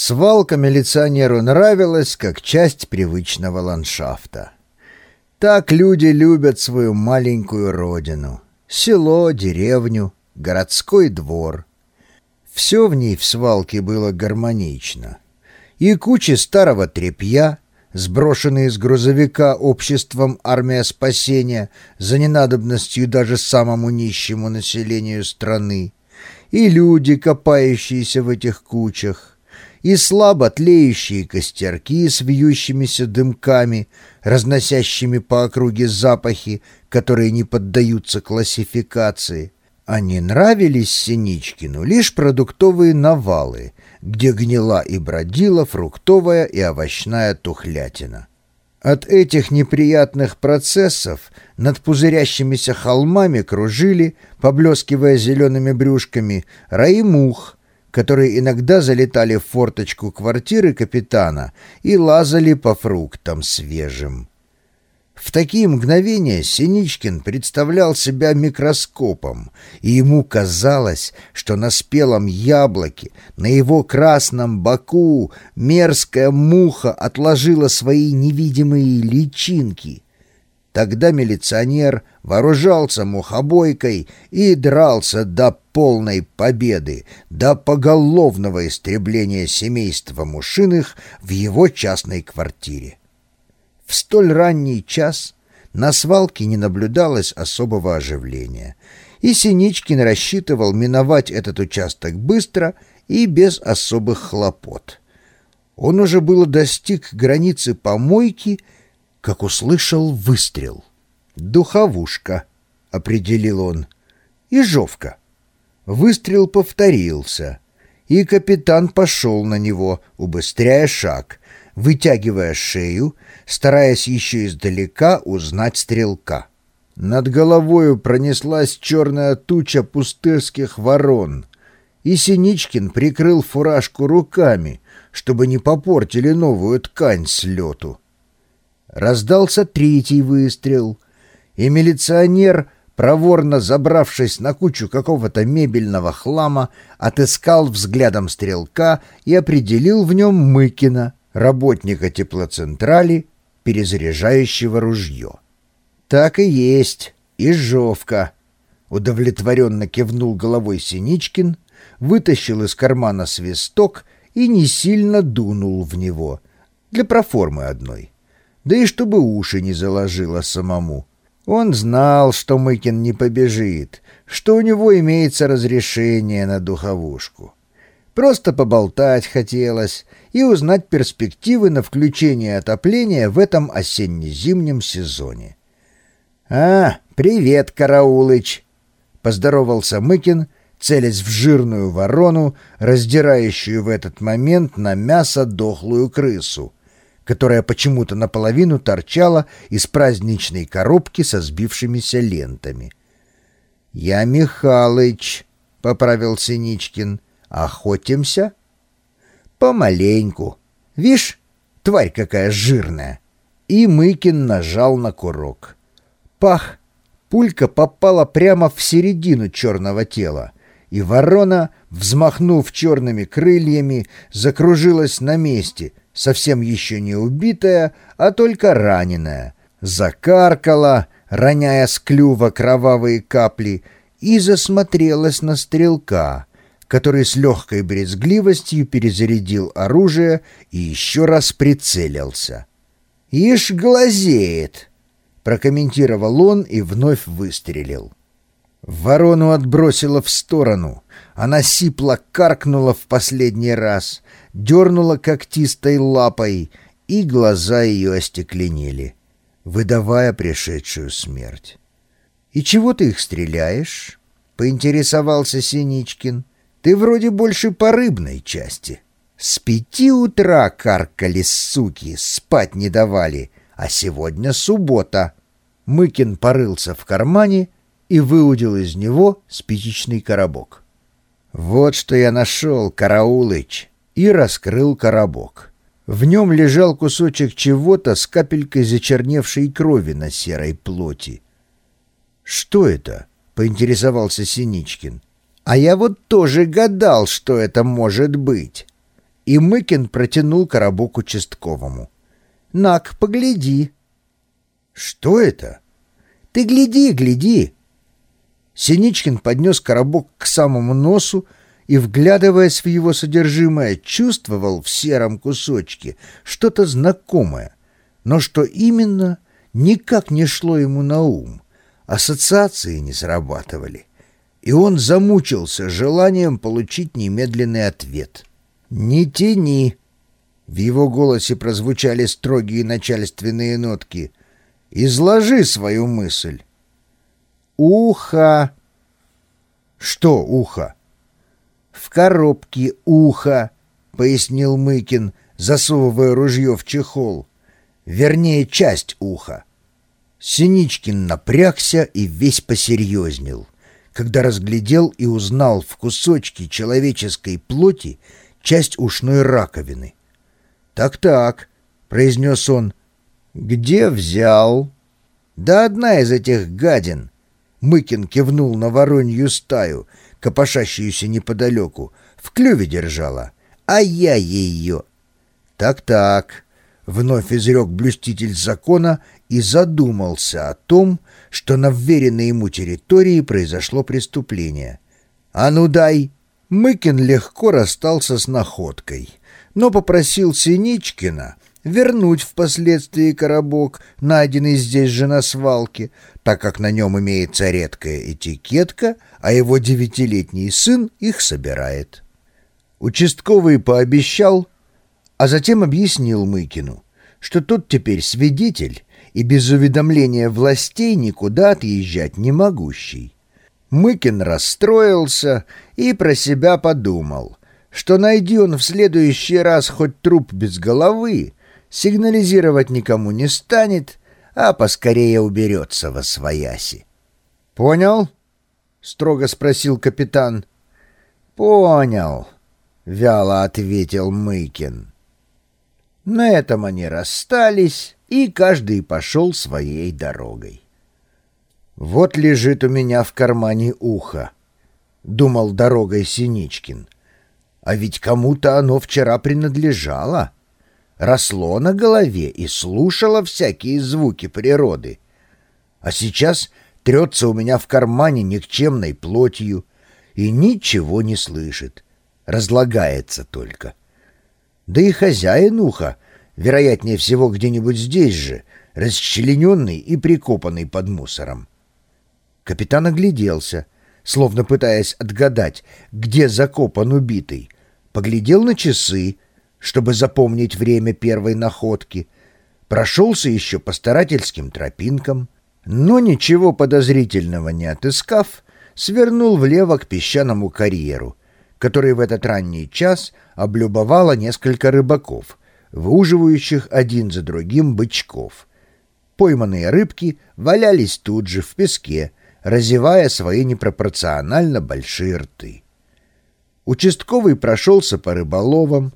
Свалка милиционеру нравилась как часть привычного ландшафта. Так люди любят свою маленькую родину. Село, деревню, городской двор. Все в ней в свалке было гармонично. И кучи старого тряпья, сброшенные с грузовика обществом «Армия спасения» за ненадобностью даже самому нищему населению страны, и люди, копающиеся в этих кучах, и слабо тлеющие костерки с вьющимися дымками, разносящими по округе запахи, которые не поддаются классификации. Они нравились Синичкину лишь продуктовые навалы, где гнила и бродила фруктовая и овощная тухлятина. От этих неприятных процессов над пузырящимися холмами кружили, поблескивая зелеными брюшками, раи мух, которые иногда залетали в форточку квартиры капитана и лазали по фруктам свежим. В такие мгновения Синичкин представлял себя микроскопом, и ему казалось, что на спелом яблоке, на его красном боку мерзкая муха отложила свои невидимые личинки — Тогда милиционер вооружался мухобойкой и дрался до полной победы, до поголовного истребления семейства Мушиных в его частной квартире. В столь ранний час на свалке не наблюдалось особого оживления, и Синичкин рассчитывал миновать этот участок быстро и без особых хлопот. Он уже было достиг границы помойки как услышал выстрел. «Духовушка», — определил он, — «ежовка». Выстрел повторился, и капитан пошел на него, убыстряя шаг, вытягивая шею, стараясь еще издалека узнать стрелка. Над головою пронеслась черная туча пустырских ворон, и Синичкин прикрыл фуражку руками, чтобы не попортили новую ткань с лету. Раздался третий выстрел, и милиционер, проворно забравшись на кучу какого-то мебельного хлама, отыскал взглядом стрелка и определил в нем Мыкина, работника теплоцентрали, перезаряжающего ружье. «Так и есть, изжовка», — удовлетворенно кивнул головой Синичкин, вытащил из кармана свисток и не сильно дунул в него, для проформы одной да и чтобы уши не заложило самому. Он знал, что Мыкин не побежит, что у него имеется разрешение на духовушку. Просто поболтать хотелось и узнать перспективы на включение отопления в этом осенне-зимнем сезоне. «А, привет, Караулыч!» — поздоровался Мыкин, целясь в жирную ворону, раздирающую в этот момент на мясо дохлую крысу — которая почему-то наполовину торчала из праздничной коробки со сбившимися лентами. «Я Михалыч», — поправил Синичкин, — «охотимся?» «Помаленьку. Вишь, тварь какая жирная!» И Мыкин нажал на курок. Пах! Пулька попала прямо в середину черного тела, и ворона, взмахнув черными крыльями, закружилась на месте — совсем еще не убитая, а только раненая, закаркала, роняя с клюва кровавые капли, и засмотрелась на стрелка, который с легкой брезгливостью перезарядил оружие и еще раз прицелился. «Ишь глазеет!» — прокомментировал он и вновь выстрелил. Ворону отбросило в сторону. Она сипло каркнула в последний раз, дернула когтистой лапой, и глаза ее остекленели, выдавая пришедшую смерть. «И чего ты их стреляешь?» — поинтересовался Синичкин. «Ты вроде больше по рыбной части. С пяти утра каркали суки, спать не давали, а сегодня суббота». Мыкин порылся в кармане и выудил из него спичечный коробок. «Вот что я нашел, Караулыч!» и раскрыл коробок. В нем лежал кусочек чего-то с капелькой зачерневшей крови на серой плоти. «Что это?» — поинтересовался Синичкин. «А я вот тоже гадал, что это может быть». и Мыкин протянул коробок участковому. «Нак, погляди». «Что это?» «Ты гляди, гляди!» Синичкин поднес коробок к самому носу и, вглядываясь в его содержимое, чувствовал в сером кусочке что-то знакомое, но что именно, никак не шло ему на ум, ассоциации не срабатывали, и он замучился желанием получить немедленный ответ. «Не тяни!» В его голосе прозвучали строгие начальственные нотки. «Изложи свою мысль». «Ухо!» «Что ухо?» «В коробке ухо», — пояснил Мыкин, засовывая ружье в чехол. «Вернее, часть уха». Синичкин напрягся и весь посерьезнел, когда разглядел и узнал в кусочке человеческой плоти часть ушной раковины. «Так-так», — произнес он, — «где взял?» «Да одна из этих гадин», Мыкин кивнул на воронью стаю, копошащуюся неподалеку. В клюве держала. А я ее. Так-так, вновь изрек блюститель закона и задумался о том, что на вверенной ему территории произошло преступление. «А ну дай!» Мыкин легко расстался с находкой, но попросил Синичкина вернуть впоследствии коробок, найденный здесь же на свалке, так как на нем имеется редкая этикетка, а его девятилетний сын их собирает. Участковый пообещал, а затем объяснил Мыкину, что тот теперь свидетель и без уведомления властей никуда отъезжать не могущий. Мыкин расстроился и про себя подумал, что найди он в следующий раз хоть труп без головы, сигнализировать никому не станет, а поскорее уберется во свояси. «Понял?» — строго спросил капитан. «Понял», — вяло ответил Мыкин. На этом они расстались, и каждый пошел своей дорогой. «Вот лежит у меня в кармане ухо», — думал дорогой Синичкин. «А ведь кому-то оно вчера принадлежало» росло на голове и слушало всякие звуки природы. А сейчас трется у меня в кармане никчемной плотью и ничего не слышит, разлагается только. Да и хозяин уха, вероятнее всего, где-нибудь здесь же, расчлененный и прикопанный под мусором. Капитан огляделся, словно пытаясь отгадать, где закопан убитый, поглядел на часы, чтобы запомнить время первой находки, прошелся еще по старательским тропинкам, но ничего подозрительного не отыскав, свернул влево к песчаному карьеру, который в этот ранний час облюбовало несколько рыбаков, выуживающих один за другим бычков. Пойманные рыбки валялись тут же в песке, разевая свои непропорционально большие рты. Участковый прошелся по рыболовам,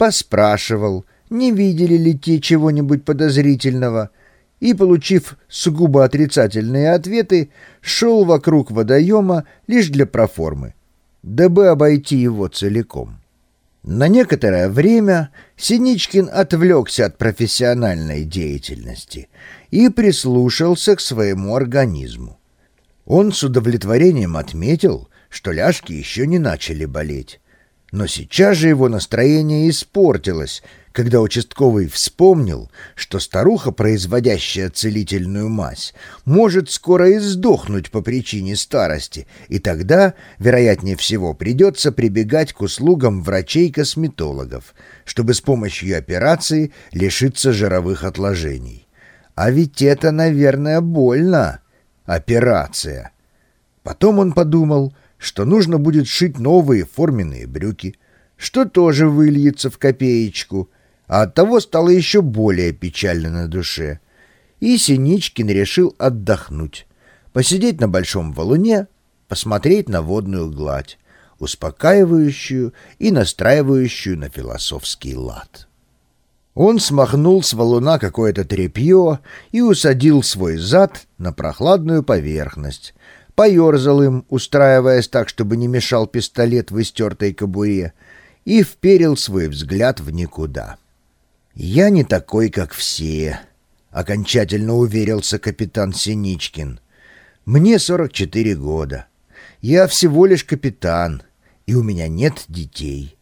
поспрашивал, не видели ли те чего-нибудь подозрительного, и, получив сугубо отрицательные ответы, шел вокруг водоема лишь для проформы, дабы обойти его целиком. На некоторое время Синичкин отвлекся от профессиональной деятельности и прислушался к своему организму. Он с удовлетворением отметил, что ляжки еще не начали болеть, но сейчас же его настроение испортилось, когда участковый вспомнил, что старуха, производящая целительную мазь, может скоро и сдохнуть по причине старости, и тогда, вероятнее всего, придется прибегать к услугам врачей-косметологов, чтобы с помощью операции лишиться жировых отложений. А ведь это, наверное, больно. Операция. Потом он подумал, что нужно будет шить новые форменные брюки, что тоже выльется в копеечку, а оттого стало еще более печально на душе. И Синичкин решил отдохнуть, посидеть на большом валуне, посмотреть на водную гладь, успокаивающую и настраивающую на философский лад. Он смахнул с валуна какое-то тряпье и усадил свой зад на прохладную поверхность, поерзал им, устраиваясь так, чтобы не мешал пистолет в истертой кобуре, и вперил свой взгляд в никуда. «Я не такой, как все», — окончательно уверился капитан Синичкин. «Мне 44 года. Я всего лишь капитан, и у меня нет детей.